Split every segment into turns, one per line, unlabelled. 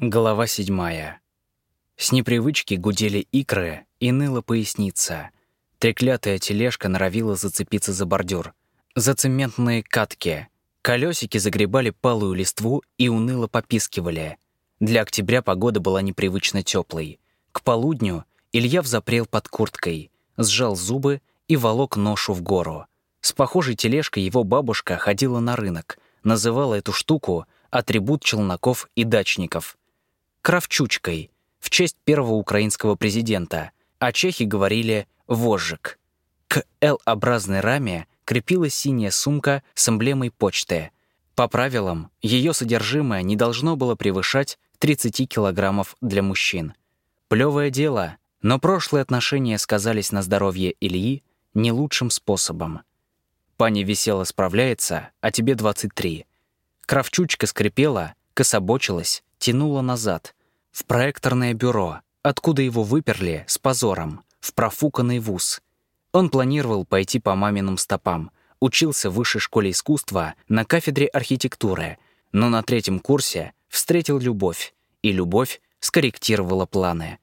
Глава седьмая. С непривычки гудели икры и ныла поясница. Треклятая тележка норовила зацепиться за бордюр. За цементные катки. Колесики загребали палую листву и уныло попискивали. Для октября погода была непривычно теплой. К полудню Илья взапрел под курткой, сжал зубы и волок ношу в гору. С похожей тележкой его бабушка ходила на рынок, называла эту штуку атрибут челноков и дачников — Кравчучкой в честь первого украинского президента, а чехи говорили «вожжик». К L-образной раме крепилась синяя сумка с эмблемой почты. По правилам, ее содержимое не должно было превышать 30 килограммов для мужчин. Плевое дело, но прошлые отношения сказались на здоровье Ильи не лучшим способом. Пани весело справляется, а тебе 23. Кравчучка скрипела, кособочилась, тянула назад. В проекторное бюро, откуда его выперли с позором, в профуканный вуз. Он планировал пойти по маминым стопам, учился в высшей школе искусства на кафедре архитектуры, но на третьем курсе встретил любовь, и любовь скорректировала планы.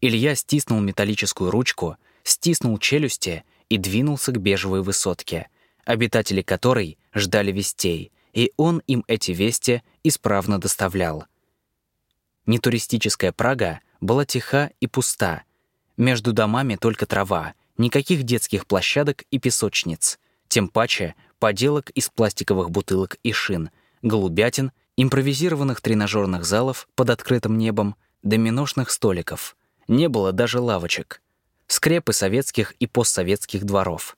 Илья стиснул металлическую ручку, стиснул челюсти и двинулся к бежевой высотке, обитатели которой ждали вестей, и он им эти вести исправно доставлял — Нетуристическая Прага была тиха и пуста. Между домами только трава, никаких детских площадок и песочниц. Тем паче поделок из пластиковых бутылок и шин, голубятин, импровизированных тренажерных залов под открытым небом, доминошных столиков. Не было даже лавочек. Скрепы советских и постсоветских дворов.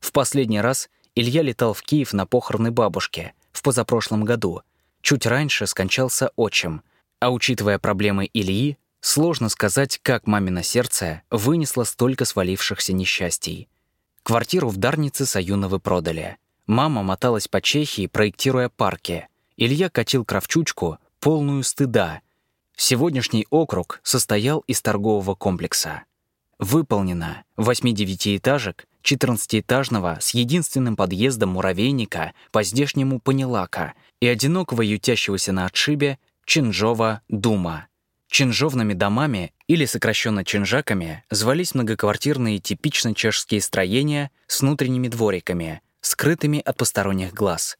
В последний раз Илья летал в Киев на похороны бабушки в позапрошлом году. Чуть раньше скончался отчим — а учитывая проблемы Ильи, сложно сказать, как мамино сердце вынесло столько свалившихся несчастий. Квартиру в Дарнице Саюновы продали. Мама моталась по Чехии, проектируя парки. Илья катил кравчучку, полную стыда. Сегодняшний округ состоял из торгового комплекса. Выполнено 8-9-этажек, 14-этажного с единственным подъездом муравейника по здешнему Панелака и одинокого ютящегося на отшибе Чинжова Дума. Чинжовными домами, или сокращенно чинжаками, звались многоквартирные типично чешские строения с внутренними двориками, скрытыми от посторонних глаз.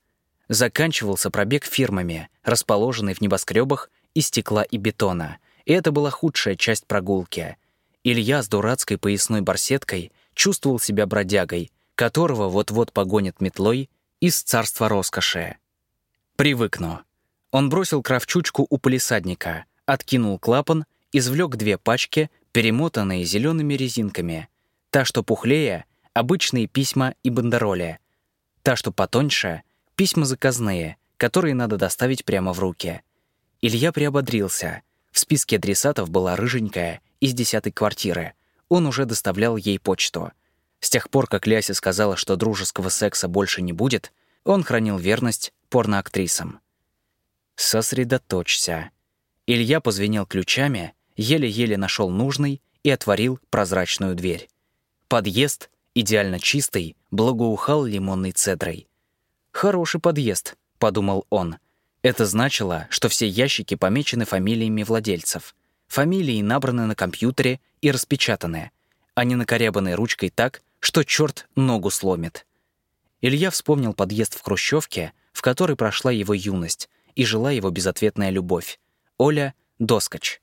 Заканчивался пробег фирмами, расположенный в небоскребах из стекла и бетона, и это была худшая часть прогулки. Илья с дурацкой поясной барсеткой чувствовал себя бродягой, которого вот-вот погонят метлой из царства роскоши. «Привыкну», он бросил кравчучку у полисадника, откинул клапан, извлек две пачки, перемотанные зелеными резинками. Та, что пухлее — обычные письма и бандероли. Та, что потоньше — письма заказные, которые надо доставить прямо в руки. Илья приободрился. В списке адресатов была рыженькая из десятой квартиры. Он уже доставлял ей почту. С тех пор, как Ляся сказала, что дружеского секса больше не будет, он хранил верность порноактрисам. «Сосредоточься». Илья позвенел ключами, еле-еле нашел нужный и отворил прозрачную дверь. Подъезд, идеально чистый, благоухал лимонной цедрой. «Хороший подъезд», — подумал он. Это значило, что все ящики помечены фамилиями владельцев. Фамилии набраны на компьютере и распечатаны, а не накорябанной ручкой так, что черт ногу сломит. Илья вспомнил подъезд в Хрущевке, в которой прошла его юность, и жила его безответная любовь. Оля — доскоч.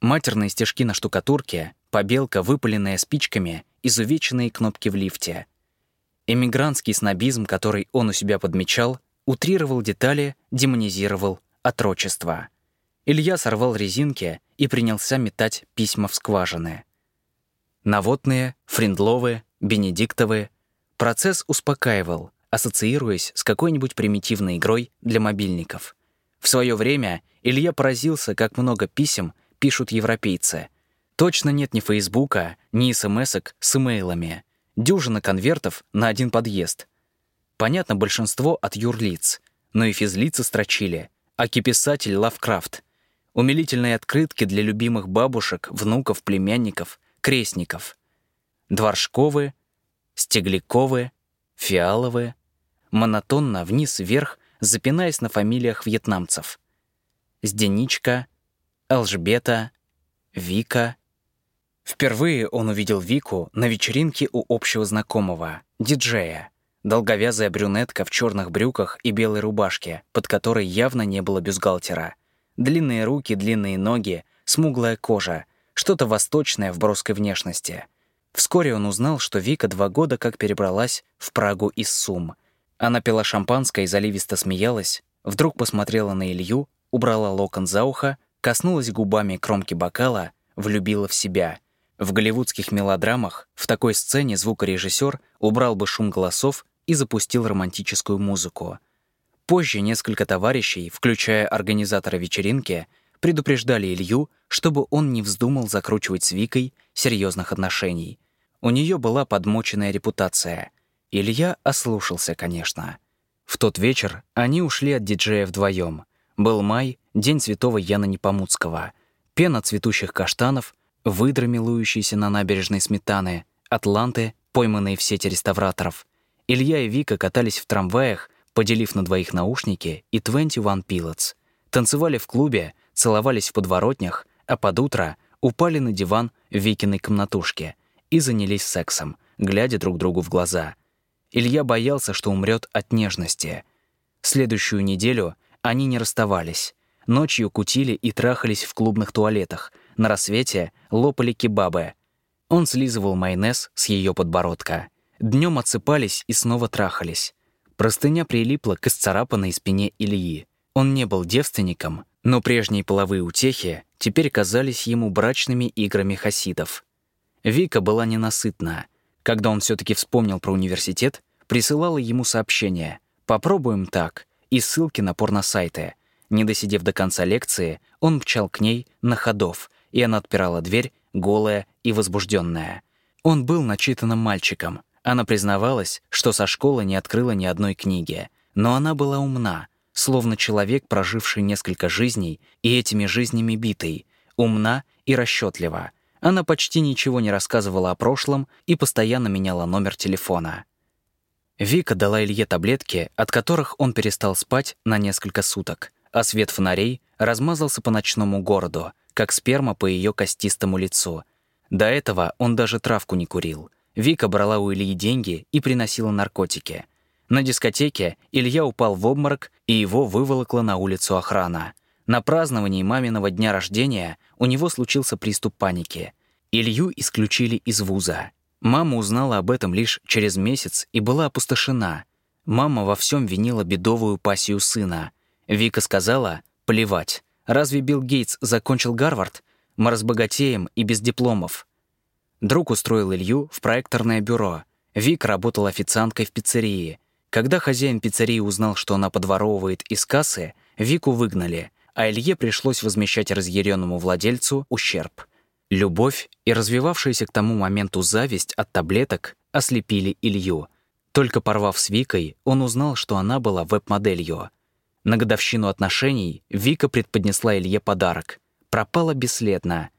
Матерные стежки на штукатурке, побелка, выпаленная спичками, изувеченные кнопки в лифте. Эмигрантский снобизм, который он у себя подмечал, утрировал детали, демонизировал отрочество. Илья сорвал резинки и принялся метать письма в скважины. Наводные, френдловые, бенедиктовые. Процесс успокаивал, ассоциируясь с какой-нибудь примитивной игрой для мобильников — в свое время Илья поразился, как много писем пишут европейцы. Точно нет ни Фейсбука, ни СМСок с имейлами. Дюжина конвертов на один подъезд. Понятно, большинство от юрлиц, но и физлицы строчили. Аки-писатель Лавкрафт. Умилительные открытки для любимых бабушек, внуков, племянников, крестников. Дворжковы, Стегляковы, Фиаловы. Монотонно вниз-вверх запинаясь на фамилиях вьетнамцев. Сденичка, Элжбета, Вика. Впервые он увидел Вику на вечеринке у общего знакомого, диджея. Долговязая брюнетка в черных брюках и белой рубашке, под которой явно не было бюстгальтера. Длинные руки, длинные ноги, смуглая кожа, что-то восточное в броской внешности. Вскоре он узнал, что Вика два года как перебралась в Прагу из Сум. Она пила шампанское и заливисто смеялась, вдруг посмотрела на Илью, убрала локон за ухо, коснулась губами кромки бокала, влюбила в себя. В голливудских мелодрамах в такой сцене звукорежиссер убрал бы шум голосов и запустил романтическую музыку. Позже несколько товарищей, включая организатора вечеринки, предупреждали Илью, чтобы он не вздумал закручивать с Викой серьезных отношений. У нее была подмоченная репутация. Илья ослушался, конечно. В тот вечер они ушли от диджея вдвоем. Был май, день святого Яна Непомуцкого. Пена цветущих каштанов, выдры, милующиеся на набережной сметаны, атланты, пойманные в сети реставраторов. Илья и Вика катались в трамваях, поделив на двоих наушники и 21 Pilots. Танцевали в клубе, целовались в подворотнях, а под утро упали на диван в Викиной комнатушке и занялись сексом, глядя друг другу в глаза. Илья боялся, что умрет от нежности. Следующую неделю они не расставались. Ночью кутили и трахались в клубных туалетах. На рассвете лопали кебабы. Он слизывал майонез с ее подбородка. Днем отсыпались и снова трахались. Простыня прилипла к исцарапанной спине Ильи. Он не был девственником, но прежние половые утехи теперь казались ему брачными играми хасидов. Вика была ненасытна. Когда он все таки вспомнил про университет, присылала ему сообщение «Попробуем так» и ссылки на порносайты. Не досидев до конца лекции, он мчал к ней на ходов, и она отпирала дверь, голая и возбужденная. Он был начитанным мальчиком. Она признавалась, что со школы не открыла ни одной книги. Но она была умна, словно человек, проживший несколько жизней и этими жизнями битый, умна и расчетлива. Она почти ничего не рассказывала о прошлом и постоянно меняла номер телефона. Вика дала Илье таблетки, от которых он перестал спать на несколько суток, а свет фонарей размазался по ночному городу, как сперма по ее костистому лицу. До этого он даже травку не курил. Вика брала у Ильи деньги и приносила наркотики. На дискотеке Илья упал в обморок, и его выволокла на улицу охрана. На праздновании маминого дня рождения у него случился приступ паники. Илью исключили из вуза. Мама узнала об этом лишь через месяц и была опустошена. Мама во всем винила бедовую пассию сына. Вика сказала «плевать». Разве Билл Гейтс закончил Гарвард? Мы разбогатеем и без дипломов. Друг устроил Илью в проекторное бюро. Вик работал официанткой в пиццерии. Когда хозяин пиццерии узнал, что она подворовывает из кассы, Вику выгнали, а Илье пришлось возмещать разъяренному владельцу ущерб. Любовь и развивавшаяся к тому моменту зависть от таблеток ослепили Илью. Только порвав с Викой, он узнал, что она была веб-моделью. На годовщину отношений Вика предподнесла Илье подарок. Пропала бесследно.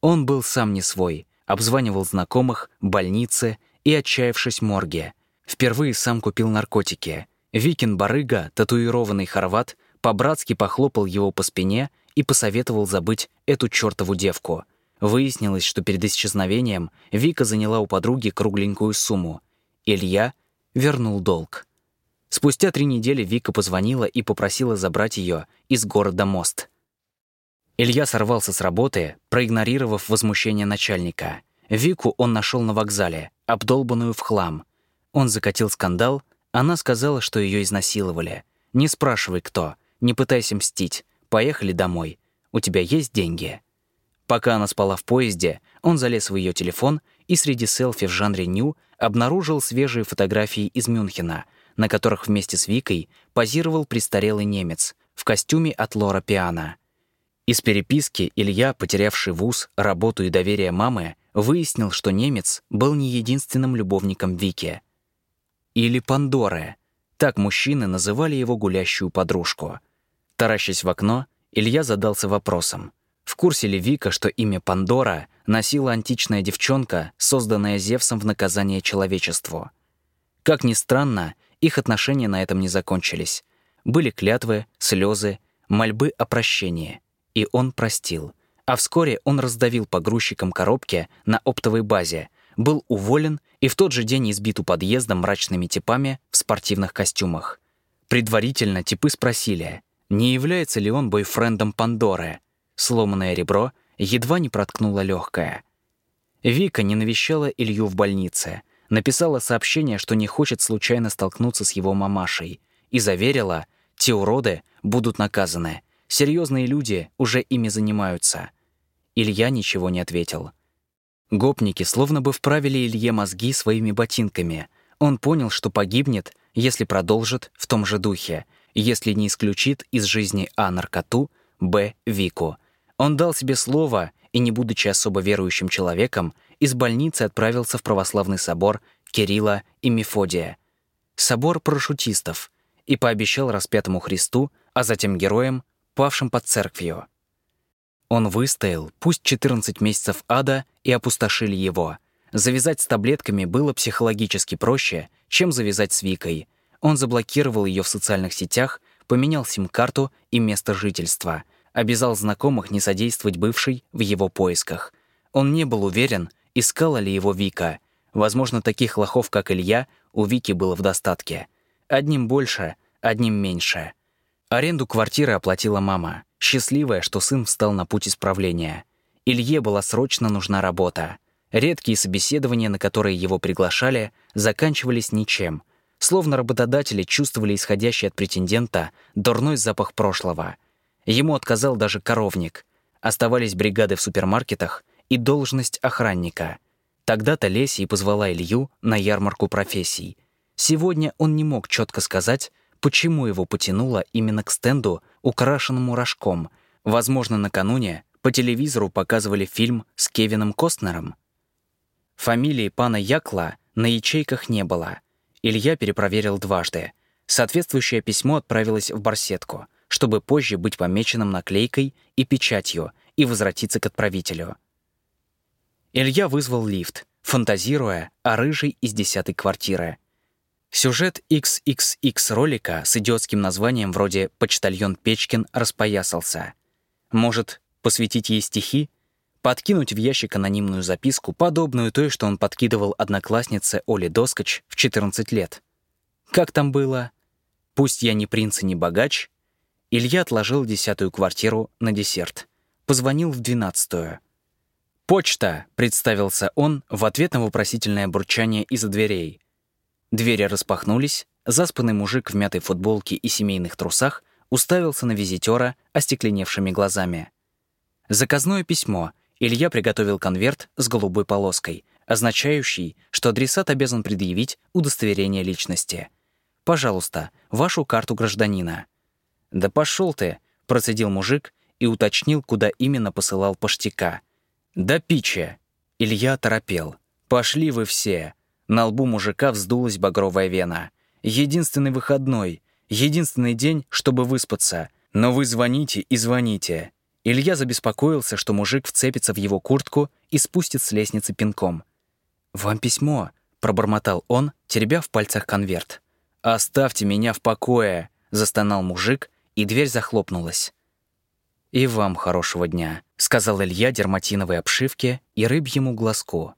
Он был сам не свой, обзванивал знакомых, больницы и, отчаявшись, морге. Впервые сам купил наркотики. Викин барыга, татуированный хорват, по-братски похлопал его по спине и посоветовал забыть эту чертову девку — Выяснилось, что перед исчезновением Вика заняла у подруги кругленькую сумму. Илья вернул долг. Спустя три недели Вика позвонила и попросила забрать ее из города Мост. Илья сорвался с работы, проигнорировав возмущение начальника. Вику он нашел на вокзале, обдолбанную в хлам. Он закатил скандал, она сказала, что ее изнасиловали. «Не спрашивай, кто, не пытайся мстить, поехали домой. У тебя есть деньги?» Пока она спала в поезде, он залез в ее телефон и среди селфи в жанре ню обнаружил свежие фотографии из Мюнхена, на которых вместе с Викой позировал престарелый немец в костюме от Лора Пиана. Из переписки Илья, потерявший вуз, работу и доверие мамы, выяснил, что немец был не единственным любовником Вики. Или Пандоры. Так мужчины называли его гулящую подружку. Таращась в окно, Илья задался вопросом — в курсе ли Вика, что имя Пандора носила античная девчонка, созданная Зевсом в наказание человечеству? Как ни странно, их отношения на этом не закончились. Были клятвы, слезы, мольбы о прощении. и он простил. А вскоре он раздавил погрузчиком коробки на оптовой базе, был уволен и в тот же день избит у подъезда мрачными типами в спортивных костюмах. Предварительно типы спросили, не является ли он бойфрендом Пандоры. Сломанное ребро едва не проткнуло легкое. Вика не навещала Илью в больнице, написала сообщение, что не хочет случайно столкнуться с его мамашей, и заверила, те уроды будут наказаны. Серьезные люди уже ими занимаются. Илья ничего не ответил. Гопники словно бы вправили Илье мозги своими ботинками. Он понял, что погибнет, если продолжит в том же духе, если не исключит из жизни А наркоту, Б Вику. Он дал себе слово и, не будучи особо верующим человеком, из больницы отправился в православный собор Кирилла и Мефодия. Собор парашютистов, и пообещал распятому Христу, а затем героям, павшим под церковью. Он выстоял, пусть 14 месяцев ада, и опустошили его. Завязать с таблетками было психологически проще, чем завязать с Викой. Он заблокировал ее в социальных сетях, поменял сим-карту и место жительства, обязал знакомых не содействовать бывшей в его поисках. Он не был уверен, искала ли его Вика. Возможно, таких лохов, как Илья, у Вики было в достатке. Одним больше, одним меньше. Аренду квартиры оплатила мама, счастливая, что сын встал на путь исправления. Илье была срочно нужна работа. Редкие собеседования, на которые его приглашали, заканчивались ничем. Словно работодатели чувствовали исходящий от претендента дурной запах прошлого. Ему отказал даже коровник. Оставались бригады в супермаркетах и должность охранника. Тогда-то Леся и позвала Илью на ярмарку профессий. Сегодня он не мог четко сказать, почему его потянуло именно к стенду, украшенному рожком. Возможно, накануне по телевизору показывали фильм с Кевином Костнером. Фамилии пана Якла на ячейках не было. Илья перепроверил дважды. Соответствующее письмо отправилось в барсетку, чтобы позже быть помеченным наклейкой и печатью и возвратиться к отправителю. Илья вызвал лифт, фантазируя о рыжей из десятой квартиры — Сюжет XXX ролика с идиотским названием вроде «Почтальон Печкин» распоясался. Может, посвятить ей стихи? Подкинуть в ящик анонимную записку, подобную той, что он подкидывал однокласснице Оле Доскоч в 14 лет. Как там было? «Пусть я не принц и не богач», Илья отложил десятую квартиру на десерт. Позвонил в двенадцатую. «Почта!» — представился он в ответ на вопросительное бурчание из-за дверей. Двери распахнулись, заспанный мужик в мятой футболке и семейных трусах уставился на визитера остекленевшими глазами. Заказное письмо. Илья приготовил конверт с голубой полоской, означающий, что адресат обязан предъявить удостоверение личности. «Пожалуйста, вашу карту гражданина». «Да пошел ты», — процедил мужик и уточнил, куда именно посылал поштяка. «Да пича!» Илья торопел. «Пошли вы все!» На лбу мужика вздулась багровая вена. Единственный выходной, единственный день, чтобы выспаться. Но вы звоните и звоните. Илья забеспокоился, что мужик вцепится в его куртку и спустит с лестницы пинком. «Вам письмо», — пробормотал он, теребя в пальцах конверт. «Оставьте меня в покое», — застонал мужик, и дверь захлопнулась. «И вам хорошего дня», — сказал Илья дерматиновой обшивке и рыбьему глазку.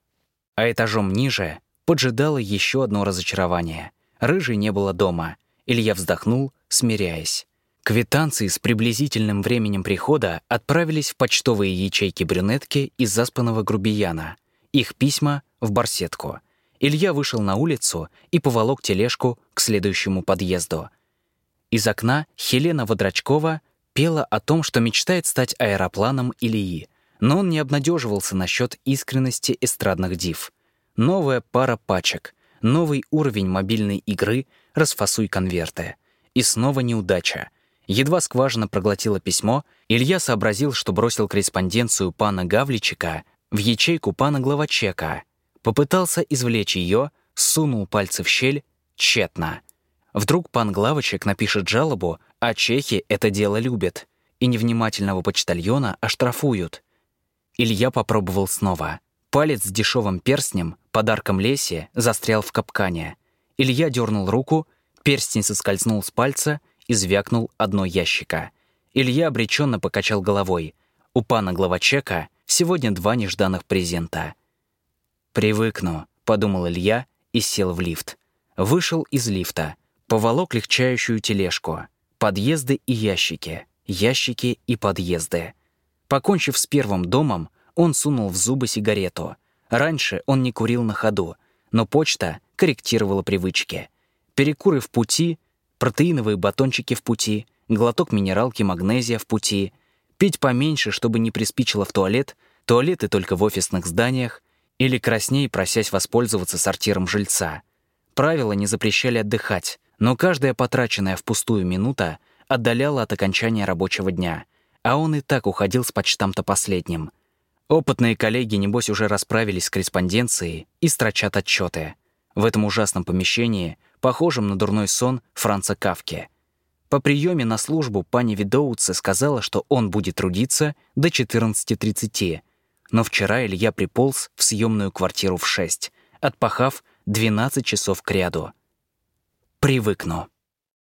А этажом ниже поджидало еще одно разочарование. Рыжий не было дома. Илья вздохнул, смиряясь. Квитанции с приблизительным временем прихода отправились в почтовые ячейки брюнетки из заспанного грубияна. Их письма — в барсетку. Илья вышел на улицу и поволок тележку к следующему подъезду. Из окна Хелена Водрачкова пела о том, что мечтает стать аэропланом Ильи, но он не обнадеживался насчет искренности эстрадных див — Новая пара пачек, новый уровень мобильной игры «Расфасуй конверты». И снова неудача. Едва скважина проглотила письмо, Илья сообразил, что бросил корреспонденцию пана Гавличика в ячейку пана Главачека. Попытался извлечь ее, сунул пальцы в щель, тщетно. Вдруг пан Главочек напишет жалобу, а чехи это дело любят, и невнимательного почтальона оштрафуют. Илья попробовал снова. Палец с дешевым перстнем, подарком Лесе, застрял в капкане. Илья дернул руку, перстень соскользнул с пальца и звякнул одно ящика. Илья обреченно покачал головой. У пана главачека сегодня два нежданных презента. «Привыкну», — подумал Илья и сел в лифт. Вышел из лифта, поволок легчающую тележку. Подъезды и ящики, ящики и подъезды. Покончив с первым домом, он сунул в зубы сигарету. Раньше он не курил на ходу, но почта корректировала привычки. Перекуры в пути, протеиновые батончики в пути, глоток минералки магнезия в пути, пить поменьше, чтобы не приспичило в туалет, туалеты только в офисных зданиях, или красней, просясь воспользоваться сортиром жильца. Правила не запрещали отдыхать, но каждая потраченная впустую минута отдаляла от окончания рабочего дня, а он и так уходил с почтам-то последним. Опытные коллеги, небось, уже расправились с корреспонденцией и строчат отчеты. В этом ужасном помещении, похожем на дурной сон Франца Кавки. По приеме на службу пани Видоутце сказала, что он будет трудиться до 14.30, но вчера Илья приполз в съемную квартиру в 6, отпахав 12 часов кряду. Привыкну.